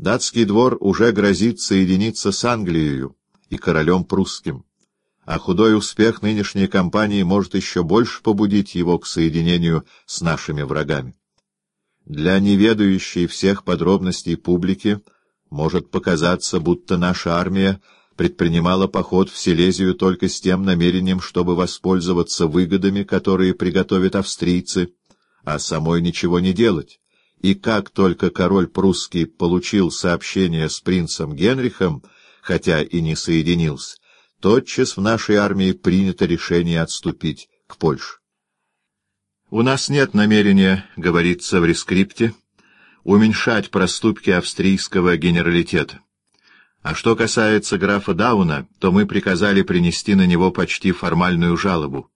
Датский двор уже грозит соединиться с Англией и королем прусским, а худой успех нынешней кампании может еще больше побудить его к соединению с нашими врагами. Для неведающей всех подробностей публики может показаться, будто наша армия предпринимала поход в Силезию только с тем намерением, чтобы воспользоваться выгодами, которые приготовят австрийцы, а самой ничего не делать. И как только король прусский получил сообщение с принцем Генрихом, хотя и не соединился, тотчас в нашей армии принято решение отступить к Польше. У нас нет намерения, говорится в рескрипте, уменьшать проступки австрийского генералитета. А что касается графа Дауна, то мы приказали принести на него почти формальную жалобу.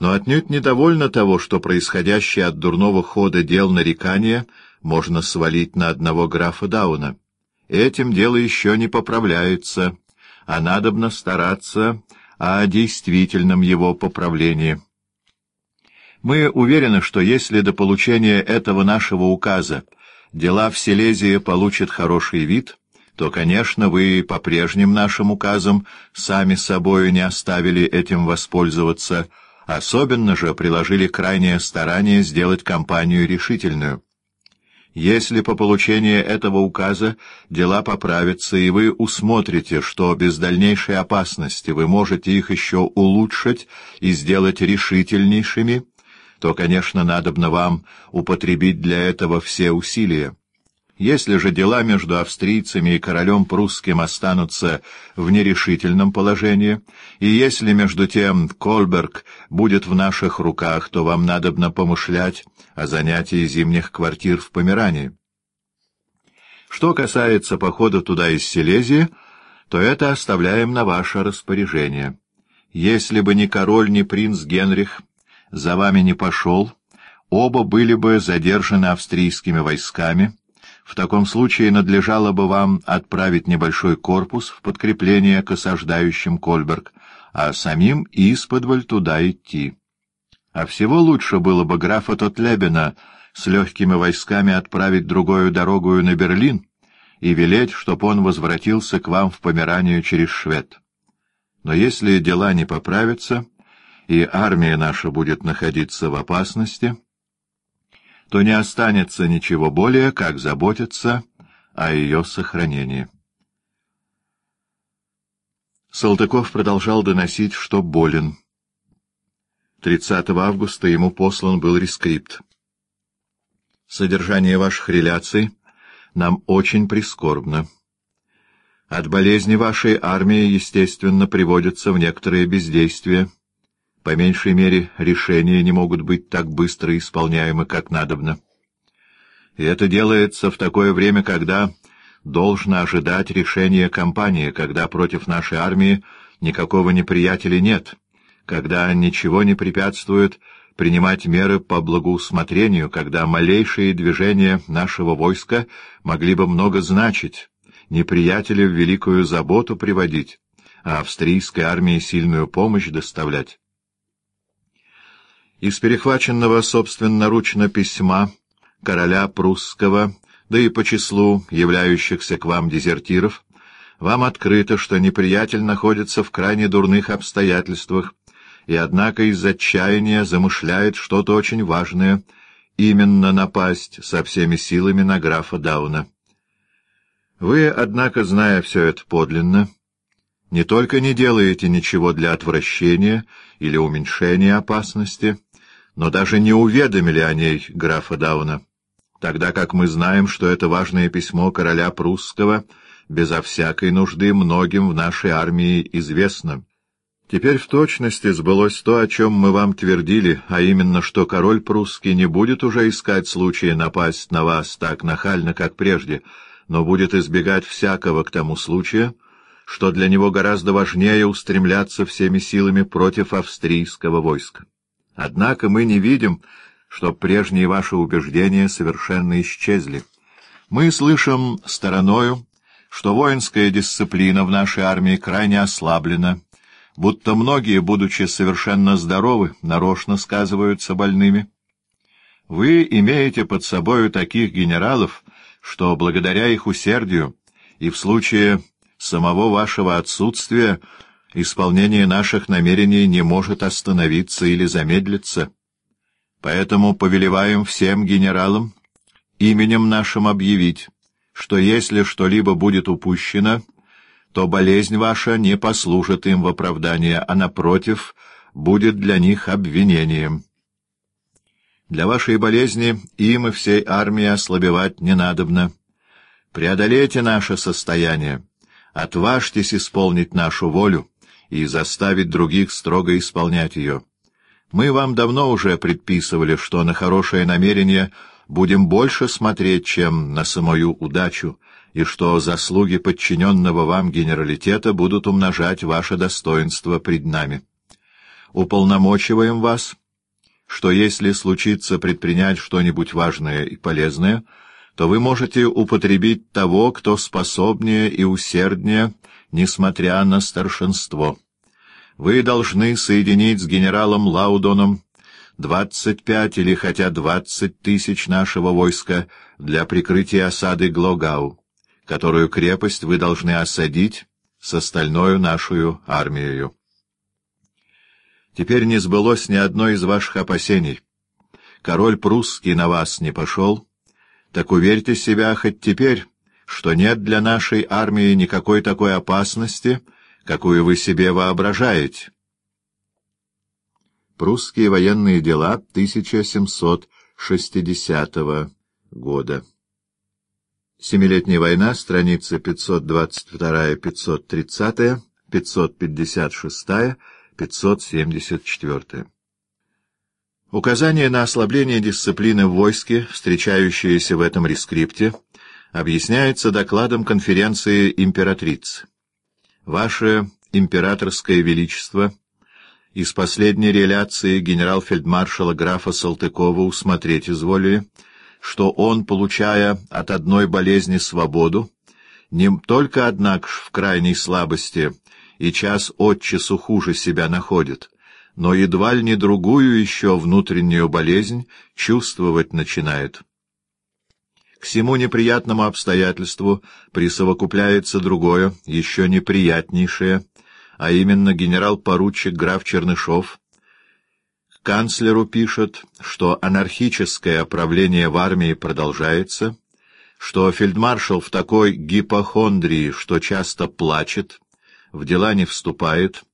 Но отнюдь недовольно того, что происходящее от дурного хода дел нарекания можно свалить на одного графа Дауна. Этим дело еще не поправляется, а надобно стараться о действительном его поправлении. Мы уверены, что если до получения этого нашего указа дела в Силезии получат хороший вид, то, конечно, вы по прежним нашим указам сами собою не оставили этим воспользоваться, особенно же приложили крайнее старание сделать кампанию решительную. Если по получении этого указа дела поправятся, и вы усмотрите, что без дальнейшей опасности вы можете их еще улучшить и сделать решительнейшими, то, конечно, надобно вам употребить для этого все усилия. Если же дела между австрийцами и королем прусским останутся в нерешительном положении, и если между тем Кольберг будет в наших руках, то вам надобно помышлять о занятии зимних квартир в Померании. Что касается похода туда из Силезии, то это оставляем на ваше распоряжение. Если бы ни король, ни принц Генрих за вами не пошел, оба были бы задержаны австрийскими войсками. В таком случае надлежало бы вам отправить небольшой корпус в подкрепление к осаждающим Кольберг, а самим исподволь туда идти. А всего лучше было бы графа Тотлебена с легкими войсками отправить другую дорогую на Берлин и велеть, чтоб он возвратился к вам в Померанию через Швед. Но если дела не поправятся, и армия наша будет находиться в опасности, то не останется ничего более, как заботиться о ее сохранении. Салтыков продолжал доносить, что болен. 30 августа ему послан был рескрипт. Содержание ваших реляций нам очень прискорбно. От болезни вашей армии, естественно, приводится в некоторое бездействие — по меньшей мере, решения не могут быть так быстро исполняемы, как надобно. И это делается в такое время, когда должно ожидать решения кампании, когда против нашей армии никакого неприятеля нет, когда ничего не препятствует принимать меры по благоусмотрению, когда малейшие движения нашего войска могли бы много значить, неприятеля в великую заботу приводить, а австрийской армии сильную помощь доставлять. Из перехваченного собственноручно письма короля прусского, да и по числу являющихся к вам дезертиров, вам открыто, что неприятель находится в крайне дурных обстоятельствах, и, однако, из отчаяния замышляет что-то очень важное, именно напасть со всеми силами на графа Дауна. Вы, однако, зная все это подлинно, не только не делаете ничего для отвращения или уменьшения опасности, но даже не уведомили о ней графа Дауна, тогда как мы знаем, что это важное письмо короля прусского безо всякой нужды многим в нашей армии известно. Теперь в точности сбылось то, о чем мы вам твердили, а именно, что король прусский не будет уже искать случая напасть на вас так нахально, как прежде, но будет избегать всякого к тому случая, что для него гораздо важнее устремляться всеми силами против австрийского войска. Однако мы не видим, что прежние ваши убеждения совершенно исчезли. Мы слышим стороною, что воинская дисциплина в нашей армии крайне ослаблена, будто многие, будучи совершенно здоровы, нарочно сказываются больными. Вы имеете под собою таких генералов, что благодаря их усердию и в случае самого вашего отсутствия исполнение наших намерений не может остановиться или замедлиться. Поэтому повелеваем всем генералам именем нашим объявить, что если что-либо будет упущено, то болезнь ваша не послужит им в оправдание, а, напротив, будет для них обвинением. Для вашей болезни им и всей армии ослабевать не надобно. Преодолейте наше состояние, отважьтесь исполнить нашу волю и заставить других строго исполнять ее. Мы вам давно уже предписывали, что на хорошее намерение будем больше смотреть, чем на самую удачу, и что заслуги подчиненного вам генералитета будут умножать ваше достоинство пред нами. Уполномочиваем вас, что если случится предпринять что-нибудь важное и полезное, то вы можете употребить того, кто способнее и усерднее, несмотря на старшинство. Вы должны соединить с генералом Лаудоном двадцать пять или хотя двадцать тысяч нашего войска для прикрытия осады Глогау, которую крепость вы должны осадить с остальной нашу армией. Теперь не сбылось ни одно из ваших опасений. Король прусский на вас не пошел, так уверьте себя хоть теперь, что нет для нашей армии никакой такой опасности, какую вы себе воображаете. Прусские военные дела 1760 года. Семилетняя война, страницы 522-530, 556, 574. Указание на ослабление дисциплины в войске, встречающееся в этом рескрипте, объясняется докладом конференции императрицы. Ваше императорское величество из последней реляции генерал-фельдмаршала графа Салтыкова усмотреть изволили, что он, получая от одной болезни свободу, не только, однако, в крайней слабости и час от часу хуже себя находит, но едва ли не другую еще внутреннюю болезнь чувствовать начинает. К всему неприятному обстоятельству присовокупляется другое, еще неприятнейшее, а именно генерал-поручик граф Чернышов. Канцлеру пишет, что анархическое правление в армии продолжается, что фельдмаршал в такой гипохондрии, что часто плачет, в дела не вступает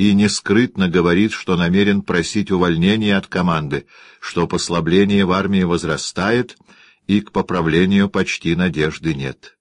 и нескрытно говорит, что намерен просить увольнения от команды, что послабление в армии возрастает — и к поправлению почти надежды нет.